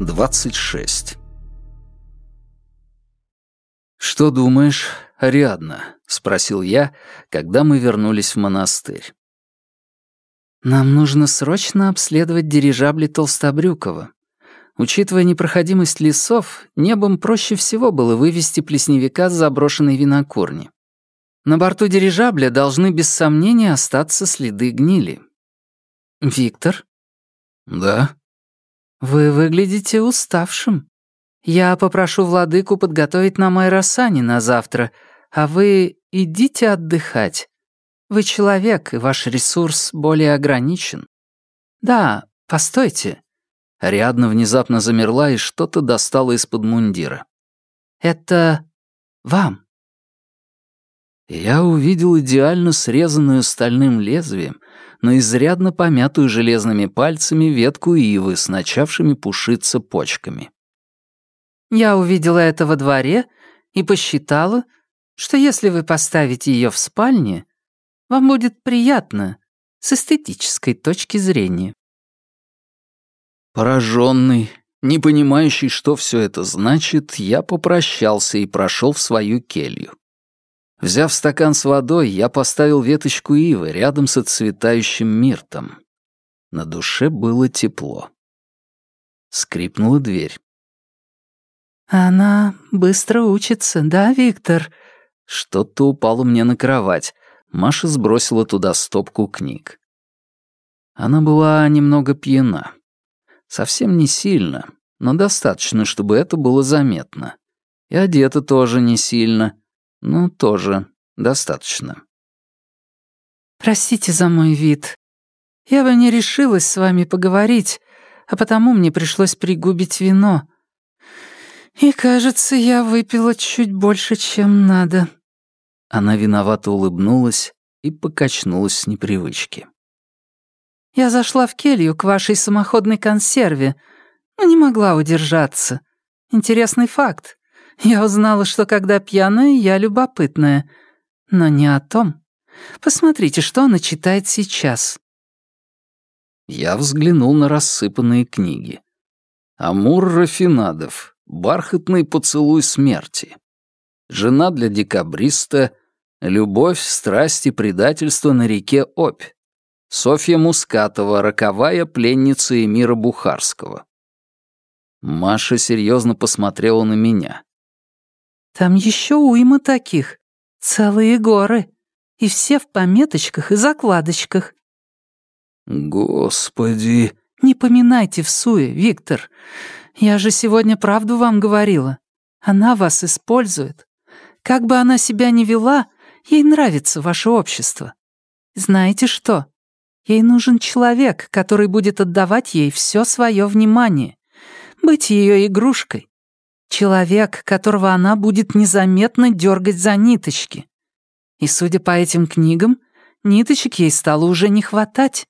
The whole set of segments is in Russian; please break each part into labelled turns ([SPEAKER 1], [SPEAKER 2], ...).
[SPEAKER 1] 26. «Что думаешь, Ариадна?» — спросил я, когда мы вернулись в монастырь.
[SPEAKER 2] «Нам нужно срочно обследовать дирижабли Толстобрюкова. Учитывая непроходимость лесов, небом проще всего было вывести плесневика с заброшенной винокурни. На борту дирижабля должны без сомнения остаться следы гнили. Виктор?
[SPEAKER 1] Да.
[SPEAKER 2] Вы выглядите уставшим. Я попрошу владыку подготовить нам аэросани на завтра, а вы идите отдыхать. Вы человек, и ваш ресурс более ограничен. Да, постойте. Ариадна внезапно замерла и что-то достала из-под мундира. Это вам.
[SPEAKER 1] Я увидел идеально срезанную стальным лезвием, но изрядно помятую железными пальцами ветку ивы с начавшими пушиться почками.
[SPEAKER 2] Я увидела это во дворе и посчитала, что если вы поставите ее в спальне, вам будет приятно с эстетической точки зрения.
[SPEAKER 1] Пораженный, не понимающий, что все это значит, я попрощался и прошел в свою келью. Взяв стакан с водой, я поставил веточку ивы рядом с отцветающим миртом. На душе было тепло. Скрипнула дверь.
[SPEAKER 2] «Она быстро учится, да, Виктор?»
[SPEAKER 1] Что-то упало мне на кровать. Маша сбросила туда стопку книг. Она была немного пьяна. Совсем не сильно, но достаточно, чтобы это было заметно. И одета тоже не сильно, ну, тоже достаточно.
[SPEAKER 2] «Простите за мой вид. Я бы не решилась с вами поговорить, а потому мне пришлось пригубить вино. И, кажется, я выпила чуть больше, чем надо».
[SPEAKER 1] Она виновато улыбнулась и покачнулась с непривычки.
[SPEAKER 2] «Я зашла в келью к вашей самоходной консерве, но не могла удержаться. Интересный факт. Я узнала, что когда пьяная, я любопытная. Но не о том. Посмотрите, что она читает сейчас.
[SPEAKER 1] Я взглянул на рассыпанные книги. Амур Рафинадов. Бархатный поцелуй смерти. Жена для декабриста. Любовь, страсть и предательство на реке Обь. Софья Мускатова, роковая пленница Эмира Бухарского. Маша серьезно посмотрела на меня.
[SPEAKER 2] Там еще уйма таких. Целые горы. И все в пометочках и закладочках.
[SPEAKER 1] Господи.
[SPEAKER 2] Не поминайте в суе, Виктор. Я же сегодня правду вам говорила. Она вас использует. Как бы она себя ни вела, ей нравится ваше общество. Знаете что? Ей нужен человек, который будет отдавать ей все свое внимание, быть ее игрушкой, Человек, которого она будет незаметно дергать за ниточки. И, судя по этим книгам, ниточек ей стало уже не хватать.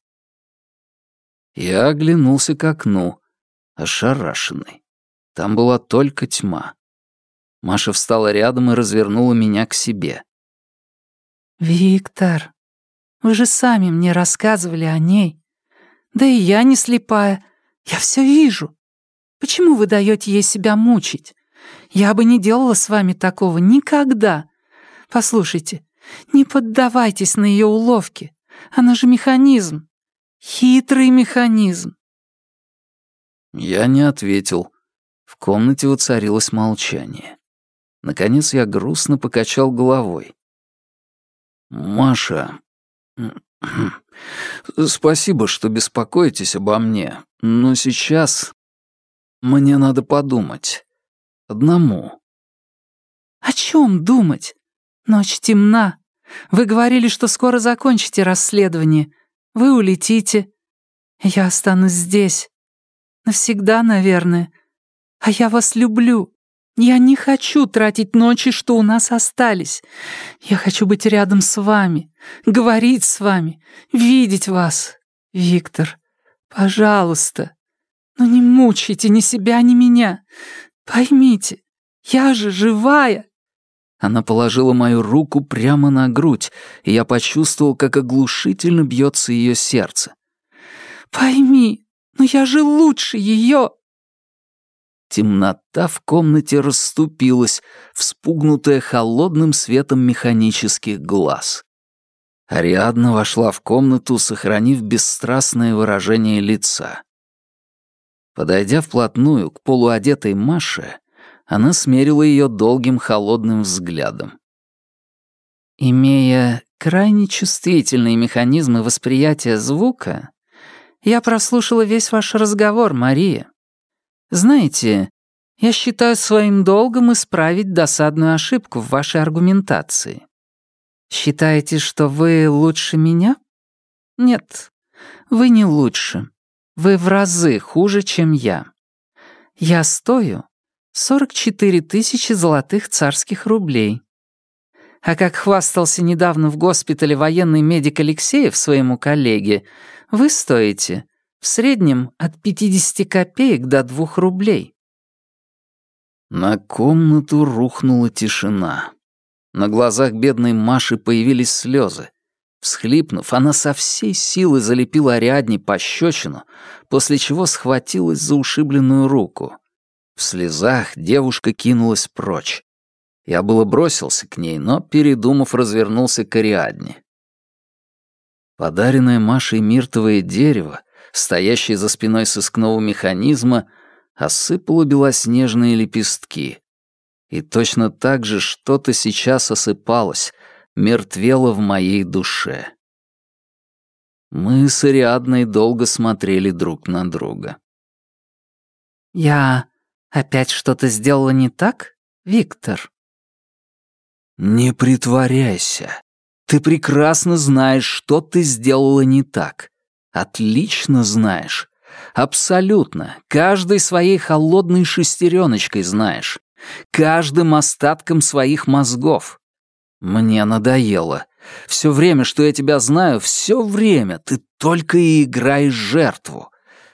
[SPEAKER 1] Я оглянулся к окну, ошарашенный. Там была только тьма. Маша встала рядом и развернула меня к себе.
[SPEAKER 2] «Виктор, вы же сами мне рассказывали о ней. Да и я не слепая, я все вижу. Почему вы даете ей себя мучить? Я бы не делала с вами такого никогда. Послушайте, не поддавайтесь на ее уловки. Она же механизм. Хитрый механизм.
[SPEAKER 1] Я не ответил. В комнате воцарилось молчание. Наконец я грустно покачал головой. «Маша, спасибо, что беспокоитесь обо мне, но сейчас мне надо подумать. Одному.
[SPEAKER 2] О чем думать? Ночь темна. Вы говорили, что скоро закончите расследование. Вы улетите. Я останусь здесь. Навсегда, наверное. А я вас люблю. Я не хочу тратить ночи, что у нас остались. Я хочу быть рядом с вами, говорить с вами, видеть вас. Виктор, пожалуйста. Но не мучайте ни себя, ни меня. Поймите, я же живая!»
[SPEAKER 1] Она положила мою руку прямо на грудь, и я почувствовал, как оглушительно бьется ее сердце.
[SPEAKER 2] «Пойми, но я же лучше ее!»
[SPEAKER 1] Темнота в комнате расступилась, вспугнутая холодным светом механических глаз. Ариадна вошла в комнату, сохранив бесстрастное выражение лица. Подойдя вплотную к полуодетой Маше, она смерила ее долгим холодным взглядом.
[SPEAKER 2] Имея крайне чувствительные механизмы восприятия звука, я прослушала весь ваш разговор, Мария. Знаете, я считаю своим долгом исправить досадную ошибку в вашей аргументации. Считаете, что вы лучше меня? Нет, вы не лучше. Вы в разы хуже, чем я. Я стою 44 тысячи золотых царских рублей. А как хвастался недавно в госпитале военный медик Алексеев своему коллеге, вы стоите в среднем от 50 копеек до 2 рублей.
[SPEAKER 1] На комнату рухнула тишина. На глазах бедной Маши появились слезы. Всхлипнув, она со всей силы залепила Ариадне пощечину, после чего схватилась за ушибленную руку. В слезах девушка кинулась прочь. Я было бросился к ней, но, передумав, развернулся к Ариадне. Подаренное Машей миртовое дерево, стоящее за спиной сыскного механизма, осыпало белоснежные лепестки. И точно так же что-то сейчас осыпалось, мертвело в моей душе. Мы с Ариадной долго смотрели друг на друга.
[SPEAKER 2] «Я опять что-то сделала не так, Виктор?»
[SPEAKER 1] «Не притворяйся. Ты прекрасно знаешь, что ты сделала не так. Отлично знаешь. Абсолютно. Каждой своей холодной шестереночкой знаешь. Каждым остатком своих мозгов. Мне надоело. Все время, что я тебя знаю, все время ты только и играешь жертву.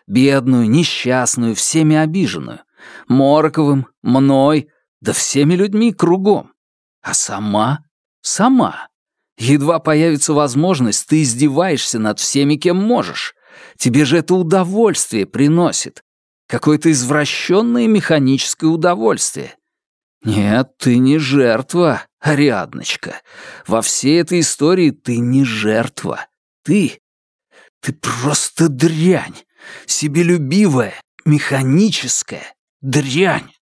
[SPEAKER 1] Бедную, несчастную, всеми обиженную. Морковым, мной, да всеми людьми кругом. А сама? Сама. Едва появится возможность, ты издеваешься над всеми, кем можешь. Тебе же это удовольствие приносит. Какое-то извращенное механическое удовольствие. Нет, ты не жертва, Ариадночка. Во всей этой истории ты не жертва. Ты... Ты просто дрянь. Себелюбивая, механическая дрянь.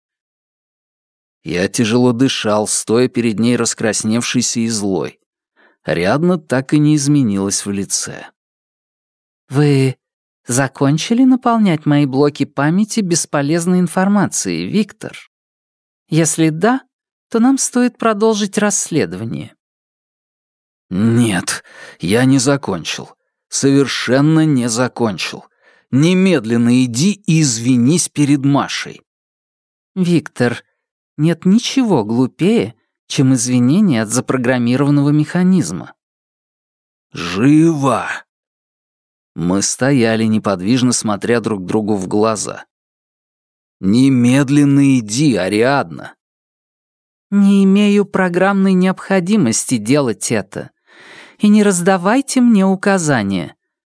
[SPEAKER 1] Я тяжело дышал, стоя перед ней раскрасневшийся и злой. Ариадна так и не изменилась в лице.
[SPEAKER 2] «Вы закончили наполнять мои блоки памяти бесполезной информацией, Виктор? Если да, то нам стоит продолжить расследование».
[SPEAKER 1] «Нет, я не закончил. Совершенно не закончил. Немедленно иди и извинись перед Машей».
[SPEAKER 2] «Виктор, нет ничего глупее, чем извинения от запрограммированного механизма».
[SPEAKER 1] «Живо!» Мы стояли неподвижно, смотря друг другу в глаза. «Немедленно иди, Ариадна!»
[SPEAKER 2] «Не имею программной необходимости делать это. И не раздавайте мне указания.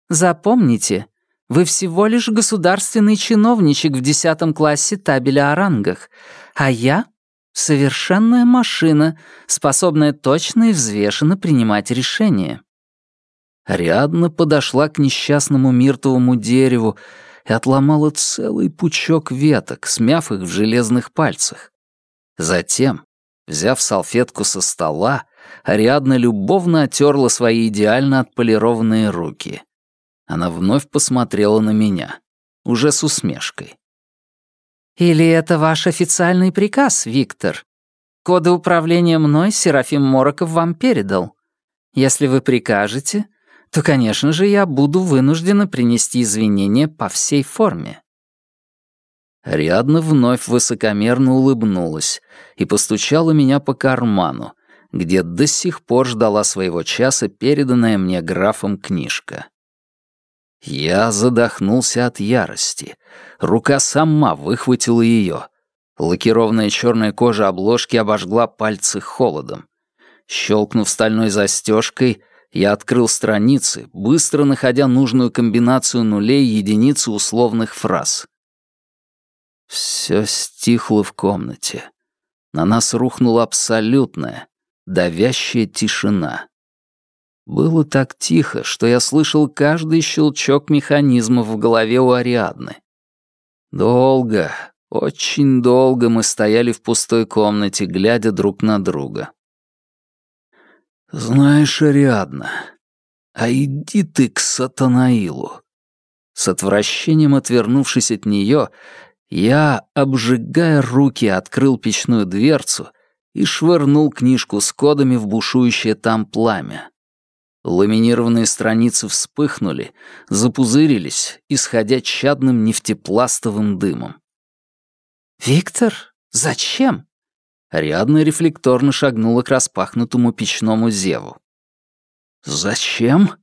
[SPEAKER 2] Запомните, вы всего лишь государственный чиновничек в десятом классе табеля о рангах, а я — совершенная машина, способная точно и взвешенно принимать решения».
[SPEAKER 1] Ариадна подошла к несчастному миртовому дереву и отломала целый пучок веток, смяв их в железных пальцах. Затем, взяв салфетку со стола, Ариадна любовно отерла свои идеально отполированные руки. Она вновь посмотрела на меня, уже с усмешкой.
[SPEAKER 2] «Или это ваш официальный приказ, Виктор? Коды управления мной Серафим Мороков вам передал. Если вы прикажете, то, конечно же, я буду вынуждена принести извинения по всей форме».
[SPEAKER 1] Рядно вновь высокомерно улыбнулась и постучала меня по карману, где до сих пор ждала своего часа переданная мне графом книжка. Я задохнулся от ярости. Рука сама выхватила ее. Лакированная черная кожа обложки обожгла пальцы холодом. Щелкнув стальной застежкой, я открыл страницы, быстро находя нужную комбинацию нулей и единиц условных фраз. Все стихло в комнате. На нас рухнула абсолютная, давящая тишина. Было так тихо, что я слышал каждый щелчок механизмов в голове у Ариадны. Долго, очень долго мы стояли в пустой комнате, глядя друг на друга. «Знаешь, Ариадна, а иди ты к Сатанаилу!» С отвращением отвернувшись от нее, я, обжигая руки, открыл печную дверцу и швырнул книжку с кодами в бушующее там пламя. Ламинированные страницы вспыхнули, запузырились, исходя чадным нефтепластовым дымом.
[SPEAKER 2] «Виктор, зачем?»
[SPEAKER 1] Ариадна рефлекторно шагнула к распахнутому печному зеву. «Зачем?»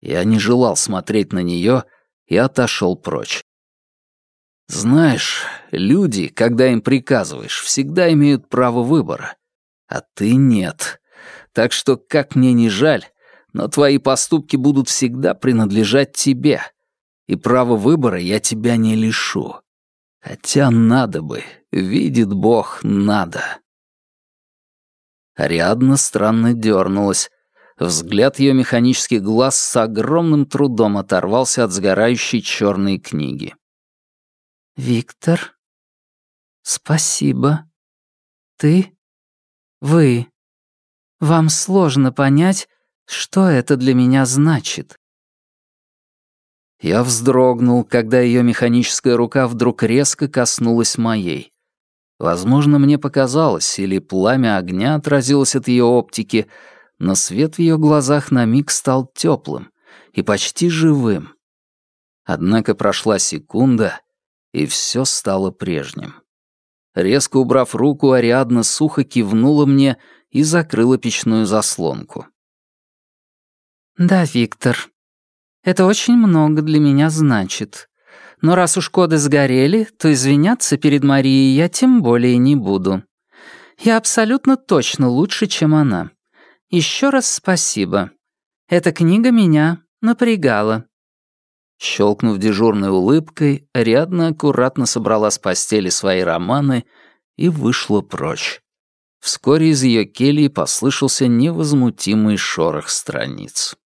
[SPEAKER 1] Я не желал смотреть на нее и отошел прочь. Знаешь, люди, когда им приказываешь, всегда имеют право выбора. А ты нет. Так что, как мне не жаль, но твои поступки будут всегда принадлежать тебе. И право выбора я тебя не лишу. Хотя надо бы, видит Бог, надо. Ариадна странно дернулась. Взгляд ее механических глаз с огромным трудом оторвался от сгорающей черной книги.
[SPEAKER 2] «Виктор, спасибо. Ты? Вы. Вам сложно понять, что это для меня значит».
[SPEAKER 1] Я вздрогнул, когда ее механическая рука вдруг резко коснулась моей. Возможно, мне показалось, или пламя огня отразилось от ее оптики, но свет в ее глазах на миг стал теплым и почти живым. Однако прошла секунда, и все стало прежним. Резко убрав руку, Ариадна сухо кивнула мне и закрыла печную заслонку.
[SPEAKER 2] «Да, Виктор, это очень много для меня значит. Но раз уж коды сгорели, то извиняться перед Марией я тем более не буду. Я абсолютно точно лучше, чем она. Еще раз спасибо. Эта книга меня напрягала.
[SPEAKER 1] Щелкнув дежурной улыбкой, Ариадна аккуратно собрала с постели свои романы и вышла прочь. Вскоре из ее кельи послышался невозмутимый шорох страниц.